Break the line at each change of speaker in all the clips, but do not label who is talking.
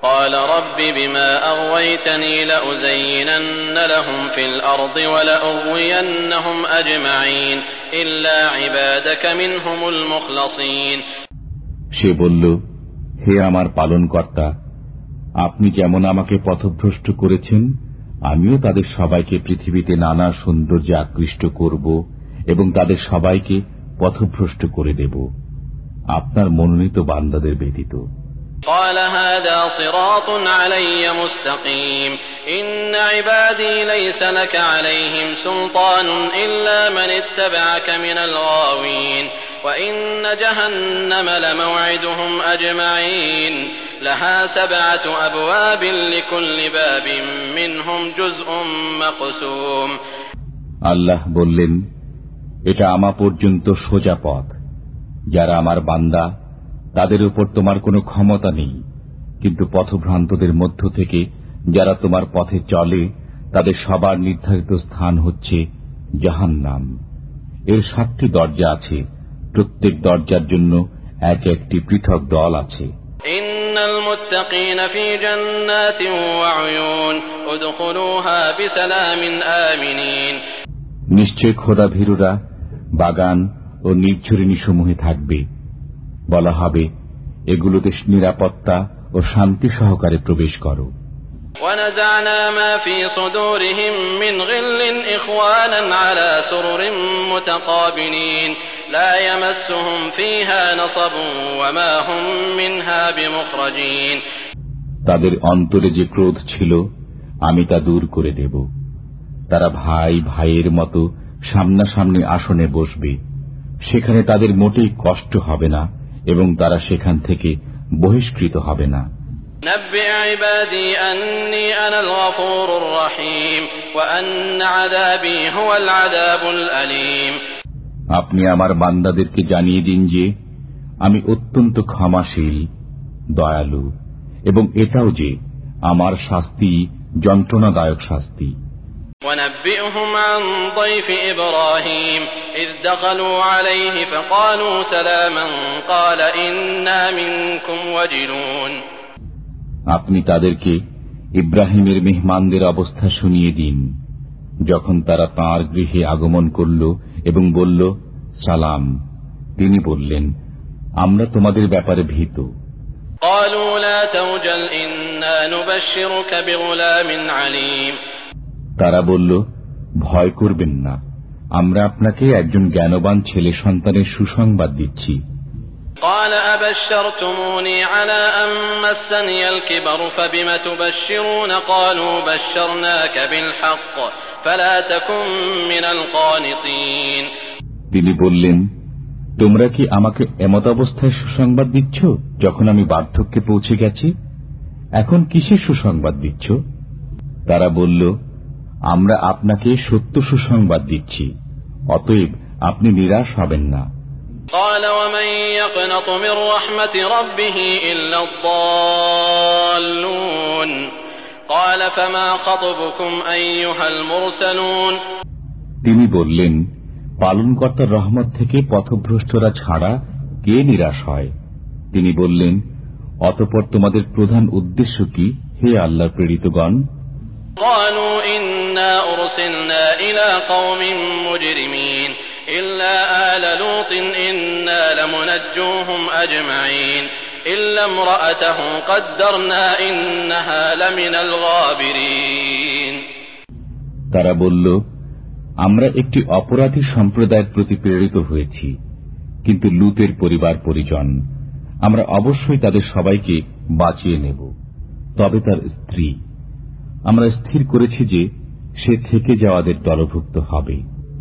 قال رب بما أغويتني لأزينن لهم في الأرض ولأغوينهم أجمعين إلا عبادك منهم المخلصين
সে বলল হে আমার পালনকর্তা আপনি যেমন আমাকে পথভ্রষ্ট করেছেন আমিও তাদের সবাইকে পৃথিবীতে নানা সৌন্দর্যে আকৃষ্ট করব এবং তাদের সবাইকে পথভ্রষ্ট করে দেব আপনার মনোনীত বান্দাদের ব্যতীত
قال هذا صراط علي مستقيم إن عبادي ليس لك عليهم سلطان إلا من اتبعك من الغاوين وإن جهنم لموعدهم أجمعين لها سبعة أبواب لكل باب منهم جزء مقسوم
আল্লাহ বললেন এটা আমা পর্যন্ত সোজা পথ যারা আমার বান্দা তাদের উপর তোমার কোনো ক্ষমতা নেই। কিন্তু পথভ্রান্তদের মধ্য থেকে যারা তোমার পথে চলে তাদের সবার নির্ধারিত স্থান হচ্ছে জাহান্নাম। এর সাতটি দরজা আছে। প্রত্যেক দরজার জন্য এক একটি পৃথক দল আছে। নিশ্চয় খোদা ভীরুরা বাগান ও নির্ঝরিণী সমূহে থাকবে। বলা হবে এগুলোতে নিরাপত্তা ও শান্তি সহকারে প্রবেশ করো। তাদের অন্তরে যে ক্রোধ ছিল আমি তা দূর করে দেব। তারা ভাই ভাইয়ের মতো সামনাসামনি আসনে বসবে। সেখানে তাদের মোটেই কষ্ট হবে না। এবং তারা সেখান থেকে বহিষ্কৃত হবে না। আপনি আমার বান্দাদেরকে জানিয়ে দিন যে আমি অত্যন্ত ক্ষমাশীল দয়ালু এবং এটাও যে আমার শাস্তি যন্ত্রণাদায়ক শাস্তি।
ونبئهم عن ضيف إبراهيم إذ دخلوا عليه فقالوا سلاما قال إنا منكم وجلون
আপনি তাদেরকে ইব্রাহিমের মেহমানদের অবস্থা শুনিয়ে দিন যখন তারা তাঁর গৃহে আগমন করল এবং বলল সালাম তিনি বললেন আমরা তোমাদের ব্যাপারে ভীত
قالوا لا توجل إنا نبشرك بغلام عليم
তারা বলল ভয় করবেন না। আমরা আপনাকে একজন জ্ঞানবান ছেলে সন্তানের সুসংবাদ দিচ্ছি। তিনি বললেন তোমরা কি আমাকে এমত অবস্থায় সুসংবাদ দিচ্ছ যখন আমি বার্ধক্যে পৌঁছে গেছি? এখন কিসের সুসংবাদ দিচ্ছ? তারা বলল আমরা আপনাকে সত্য সুসংবাদ দিচ্ছি অতএব আপনি নিরাশ হবেন না
قال ومن يقنط من رحمة ربه إلا الضالون قال فما خطبكم أيها المرسلون
তিনি বললেন পালনকর্তার রহমত থেকে পথভ্রষ্টরা ছাড়া কে নিরাশ হয় তিনি বললেন অতপর তোমাদের প্রধান উদ্দেশ্য কি হে আল্লাহ প্রেরিতগণ
قالوا إنا أرسلنا إلى قوم مجرمين إلا آل لوط إنا لمنجوهم أجمعين إلا امرأته قدرنا إنها لمن الغابرين
তারা বলল আমরা একটি অপরাধী সম্প্রদায়ের প্রতি প্রেরিত হয়েছি কিন্তু লুতের পরিবার পরিজন আমরা অবশ্যই তাদের সবাইকে বাঁচিয়ে নেব তবে তার স্ত্রী আমরা স্থির করেছি যে সে থেকে যাওয়াদের দলভুক্ত হবে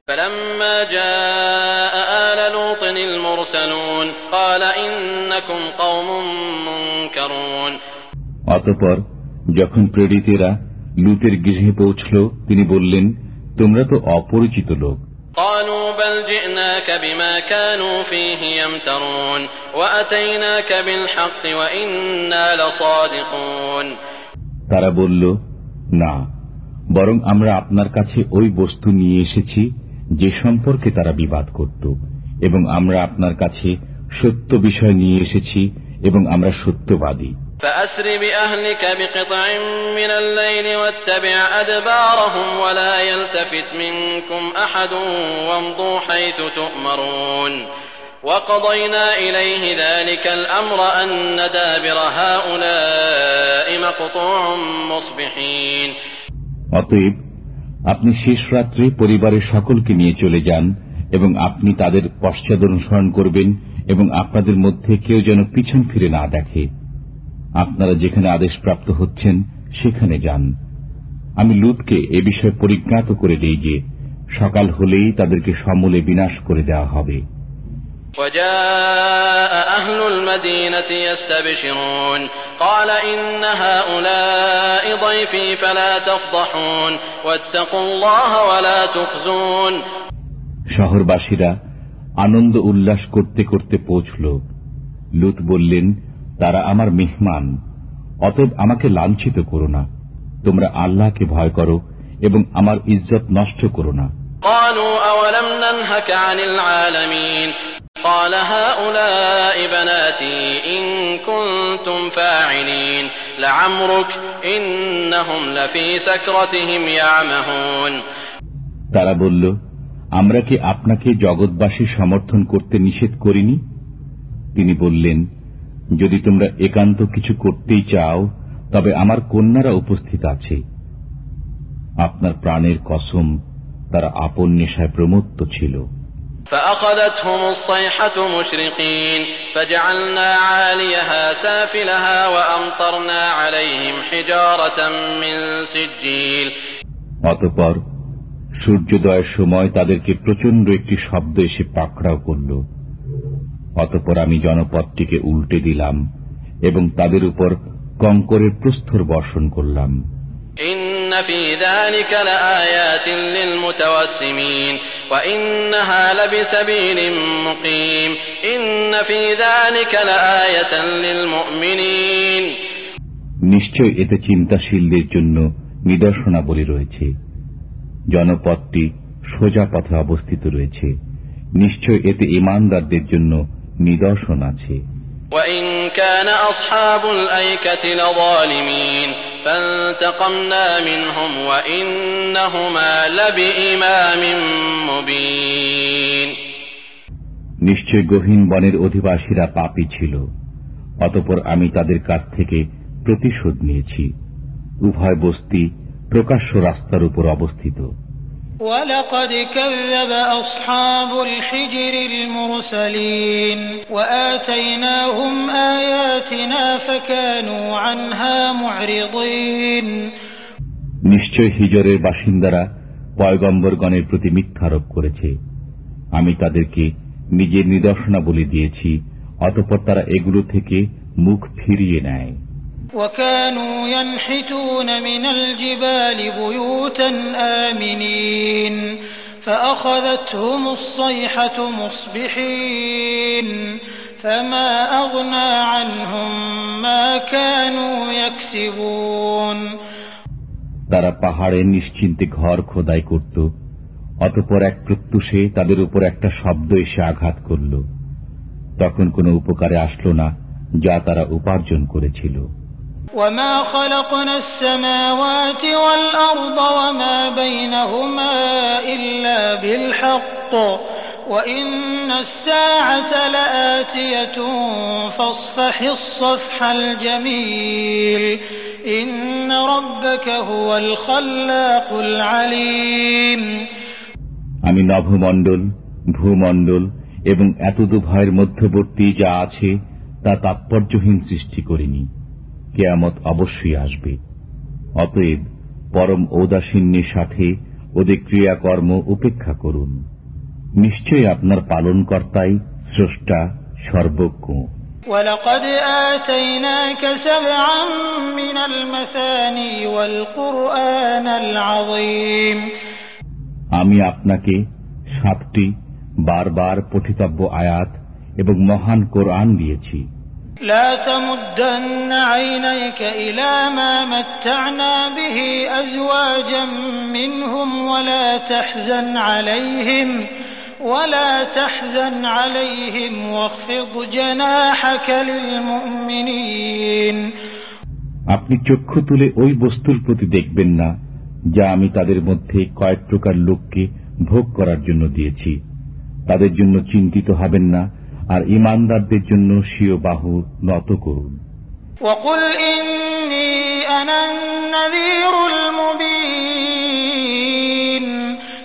فلما جاء آل لوط المرسلون قال إنكم قوم منكرون
অতপর যখন প্রেরিতেরা লুতের গৃহে পৌঁছল তিনি বললেন তোমরা তো অপরিচিত লোক
قالوا بل جئناك بما كانوا فيه يمترون وأتيناك بالحق وإنا لصادقون
তারা বলল না বরং আমরা আপনার কাছে ওই বস্তু নিয়ে এসেছি যে সম্পর্কে তারা বিবাদ করত এবং আমরা আপনার কাছে সত্য বিষয় নিয়ে এসেছি এবং আমরা সত্যবাদী
فأسر بأهلك بقطع من الليل واتبع أدبارهم ولا يلتفت منكم أحد وامضوا حيث تؤمرون وقضينا إليه ذلك الأمر أن دابر هؤلاء مقطوع مصبحين
অতএব আপনি শেষ রাত্রে পরিবারের সকলকে নিয়ে চলে যান এবং আপনি তাদের পশ্চাদ অনুসরণ করবেন এবং আপনাদের মধ্যে কেউ যেন পিছন ফিরে না দেখে আপনারা যেখানে আদেশপ্রাপ্ত হচ্ছেন সেখানে যান আমি লুটকে এ বিষয়ে পরিজ্ঞাত করে দিই যে সকাল হলেই তাদেরকে সমূলে বিনাশ করে দেওয়া হবে
وجاء أهل المدينة يستبشرون قال إن هؤلاء ضيفي فلا تفضحون واتقوا الله ولا تخزون
শহরবাসীরা আনন্দ উল্লাস করতে করতে পৌঁছল লুত বললেন তারা আমার মেহমান অতএব আমাকে লাঞ্ছিত করো না তোমরা আল্লাহকে ভয় করো এবং আমার ইজ্জত নষ্ট করো না
قالوا أولم ننهك عن العالمين قال هؤلاء بناتي إن كنتم فاعلين لعمرك إنهم لفي سكرتهم يعمهون
তারা বলল আমরা কি আপনাকে জগৎবাসী সমর্থন করতে নিষেধ করিনি তিনি বললেন যদি তোমরা একান্ত কিছু করতেই চাও তবে আমার কন্যারা উপস্থিত আছে আপনার প্রাণের কসম তারা আপন নেশায় প্রমত্ত ছিল
فأخذتهم الصيحة مشرقين فجعلنا عاليها سافلها وأمطرنا عليهم حجارة من سجيل
অতপর সূর্যোদয়ের সময় তাদেরকে প্রচন্ড একটি শব্দ এসে পাকড়াও করল অতপর আমি জনপদটিকে উল্টে দিলাম এবং তাদের উপর কঙ্করের প্রস্তর বর্ষণ করলাম
إن في ذلك لآيات للمتوسمين وإنها لبسبيل مقيم إن في ذلك لآية للمؤمنين
নিশ্চয় এতে চিন্তাশীলদের জন্য নিদর্শনাবলী রয়েছে জনপদটি সোজা পথে অবস্থিত রয়েছে নিশ্চয় এতে ইমানদারদের জন্য নিদর্শন আছে
وإن كان أصحاب الأيكة لظالمين فانتقمنا منهم وإنهما لبإمام مبين
নিশ্চয় গহীন বনের অধিবাসীরা পাপী ছিল অতপর আমি তাদের কাছ থেকে প্রতিশোধ নিয়েছি উভয় বস্তি প্রকাশ্য রাস্তার উপর অবস্থিত
ولقد كذب أصحاب الحجر المرسلين وآتيناهم آياتنا فكانوا عنها معرضين
নিশ্চয় হিজরের বাসিন্দারা পয়গম্বরগণের প্রতি মিথ্যারোপ করেছে আমি তাদেরকে নিজের নিদর্শনাবলী দিয়েছি অতপর তারা এগুলো থেকে মুখ ফিরিয়ে নেয়
وكانوا ينحتون من الجبال بيوتا آمنين فأخذتهم الصيحة مصبحين فما أغنى عنهم ما كانوا يكسبون
তারা পাহাড়ে নিশ্চিন্তে ঘর খোদাই করত অতপর এক প্রত্যুষে তাদের উপর একটা শব্দ এসে আঘাত করল তখন কোনো উপকারে আসলো না যা তারা উপার্জন করেছিল
وما خلقنا السماوات والأرض وما بينهما إلا بالحق وإن الساعة لآتية فاصفح الصفح الجميل إن ربك هو الخلاق العليم
আমি নভমণ্ডল ভূমণ্ডল এবং এতদুভয়ের মধ্যবর্তী যা আছে তা তাৎপর্যহীন সৃষ্টি করিনি কেয়ামত অবশ্যই আসবে অতএব পরম ঔদাসীন্যের সাথে ওদের ক্রিয়াকর্ম উপেক্ষা করুন নিশ্চয় আপনার পালনকর্তাই স্রষ্টা সর্বজ্ঞ
ولقد آتيناك سبعا من المثاني والقرآن العظيم
আমি আপনাকে সাতটি বারবার পঠিতব্য আয়াত এবং মহান কোরআন দিয়েছি
لا تمدن عينيك إلى ما متعنا به أزواجا منهم ولا تحزن عليهم ولا تحزن عليهم واخفض جناحك للمؤمنين
আপনি চক্ষু তুলে ওই বস্তুর প্রতি দেখবেন না যা আমি তাদের মধ্যে কয়েক প্রকার লোককে ভোগ করার জন্য দিয়েছি তাদের জন্য চিন্তিত হবেন না আর ইমানদারদের জন্য স্বীয় বাহু নত করুন
وقل إني أنا النذير المبين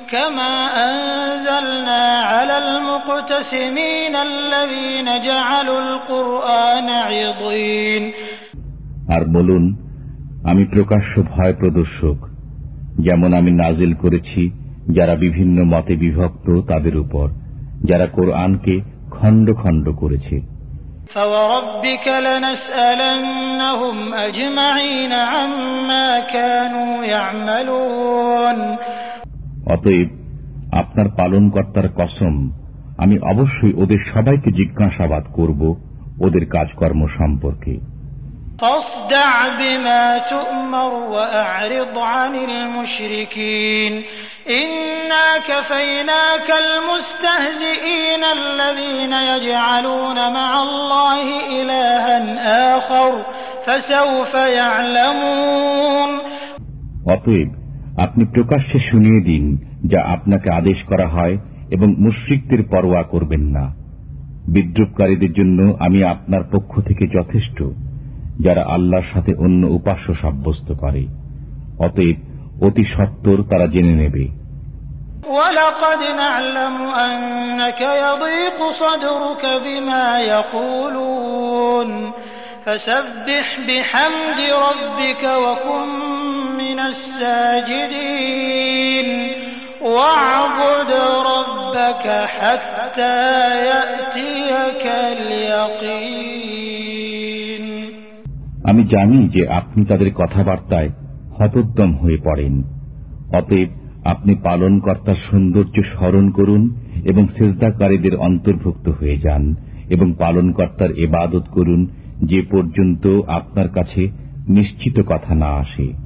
كما أنزلنا على المقتسمين الذين جعلوا القرآن عضين
আর বলুন আমি প্রকাশ্য ভয় প্রদর্শক যেমন আমি নাজিল করেছি যারা বিভিন্ন মতে বিভক্ত তাদের উপর যারা কোরআনকে খণ্ড খণ্ড করেছে। অতএব আপনার পালনকর্তার কসম আমি অবশ্যই ওদের সবাইকে জিজ্ঞাসাবাদ করব ওদের কাজকর্ম সম্পর্কে।
ইন্না يجعلون مع الله إلها آخر فسوف يعلمون
অতএব আপনি প্রকাশ্যে শুনিয়ে দিন যা আপনাকে আদেশ করা হয় এবং মুশ্রিকদের পরোয়া করবেন না বিদ্রুপকারীদের জন্য আমি আপনার পক্ষ থেকে যথেষ্ট যারা আল্লাহর সাথে অন্য উপাস্য সাব্যস্ত করে অতএব অতি সত্বর তারা জেনে নেবে
ولقد نعلم أنك يضيق صدرك بما يقولون فسبح بحمد ربك وكن من الساجدين واعبد ربك حتى يأتيك اليقين
আমি জানি যে আপনি তাদের কথাবার্তায় হতোদ্যম হয়ে পড়েন অতএব আপনি পালনকর্তার সৌন্দর্য স্মরণ করুন এবং সেজদাকারীদের অন্তর্ভুক্ত হয়ে যান এবং পালনকর্তার এবাদত করুন যে পর্যন্ত আপনার কাছে নিশ্চিত কথা না আসে।